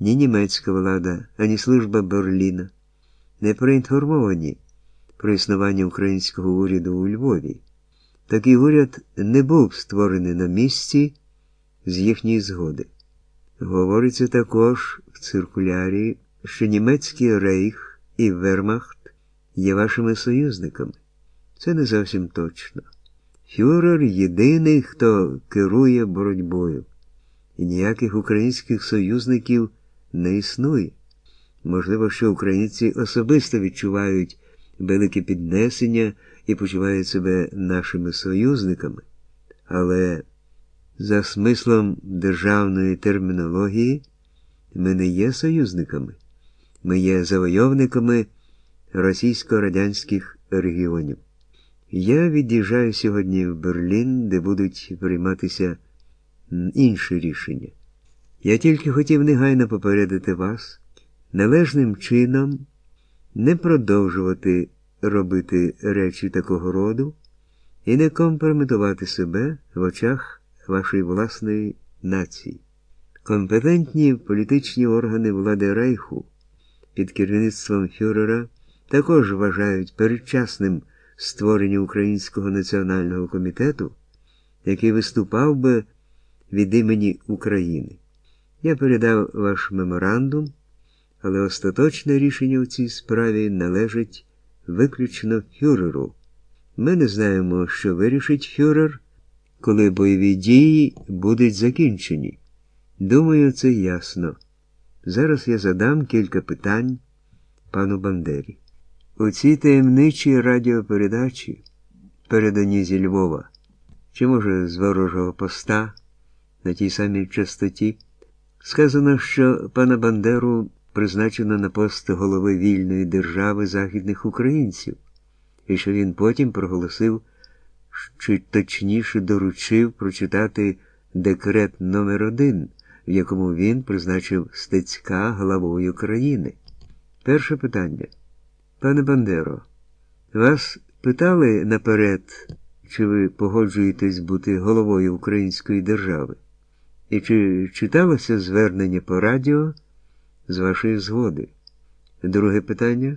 ні німецька влада, ані служба Берліна не проінформовані про існування українського уряду у Львові. Такий уряд не був створений на місці з їхньої згоди. Говориться також в циркулярі, що німецький рейх і Вермахт є вашими союзниками. Це не зовсім точно. Фюрер єдиний, хто керує боротьбою, і ніяких українських союзників не існує. Можливо, що українці особисто відчувають велике піднесення і почувають себе нашими союзниками, але за смислом державної термінології ми не є союзниками, ми є завойовниками російсько-радянських регіонів. Я від'їжджаю сьогодні в Берлін, де будуть прийматися інші рішення. Я тільки хотів негайно попередити вас належним чином не продовжувати робити речі такого роду і не компрометувати себе в очах вашої власної нації. Компетентні політичні органи влади Рейху під керівництвом Фюрера також вважають передчасним створення Українського національного комітету, який виступав би від імені України. Я передав ваш меморандум, але остаточне рішення у цій справі належить виключно фюреру. Ми не знаємо, що вирішить фюрер, коли бойові дії будуть закінчені. Думаю, це ясно. Зараз я задам кілька питань пану Бандері. У цій таємничій радіопередачі, передані зі Львова, чи, може, з ворожого поста на тій самій частоті, сказано, що пана Бандеру призначено на пост голови вільної держави західних українців, і що він потім проголосив, чи точніше доручив прочитати декрет номер 1 в якому він призначив Стецька главою країни. Перше питання. Пане Бандеро, вас питали наперед, чи ви погоджуєтесь бути головою Української держави? І чи читалося звернення по радіо з вашої згоди? Друге питання.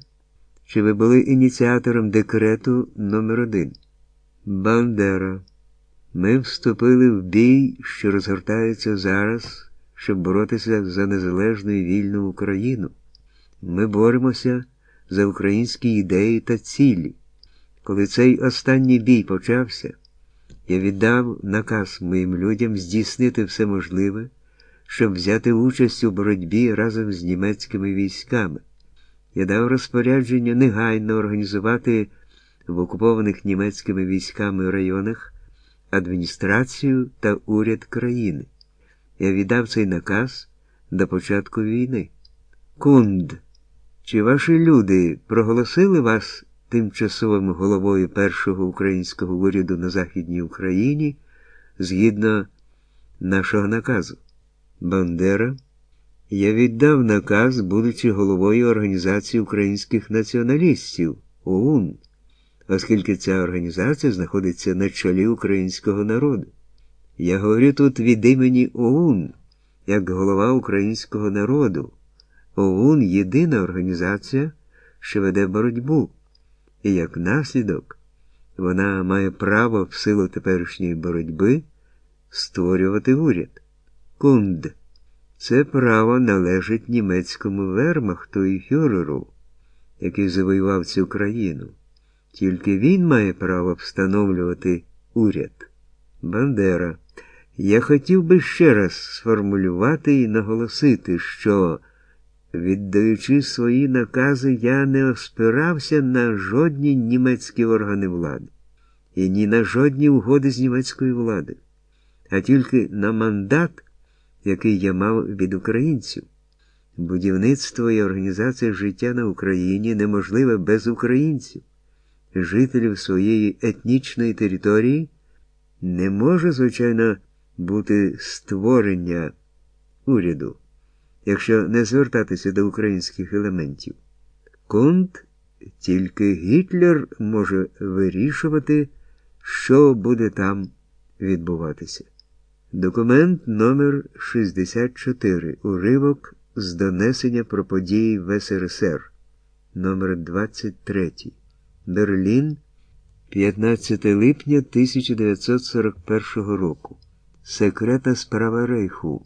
Чи ви були ініціатором декрету номер 1 Бандера. Ми вступили в бій, що розгортається зараз, щоб боротися за незалежну і вільну Україну. Ми боремося за українські ідеї та цілі. Коли цей останній бій почався, я віддав наказ моїм людям здійснити все можливе, щоб взяти участь у боротьбі разом з німецькими військами. Я дав розпорядження негайно організувати в окупованих німецькими військами районах адміністрацію та уряд країни. Я віддав цей наказ до початку війни. Кунд, чи ваші люди проголосили вас тимчасовим головою першого українського уряду на Західній Україні згідно нашого наказу? Бандера, я віддав наказ, будучи головою Організації українських націоналістів ОУН, оскільки ця організація знаходиться на чолі українського народу. Я говорю тут від імені ОУН, як голова українського народу. ОУН єдина організація, що веде боротьбу, і як наслідок вона має право в силу теперішньої боротьби створювати уряд. Кунд. Це право належить німецькому вермахту і фюреру, який завоював цю країну. Тільки він має право встановлювати уряд. Бандера. Я хотів би ще раз сформулювати і наголосити, що, віддаючи свої накази, я не оспирався на жодні німецькі органи влади і ні на жодні угоди з німецької влади, а тільки на мандат, який я мав від українців. Будівництво і організація життя на Україні неможливе без українців, жителів своєї етнічної території. Не може, звичайно, бути створення уряду, якщо не звертатися до українських елементів. Кунт тільки Гітлер може вирішувати, що буде там відбуватися. Документ номер 64 уривок з донесення про події в СРСР номер 23 Берлін 15 липня 1941 року. Секрета справа Рейху.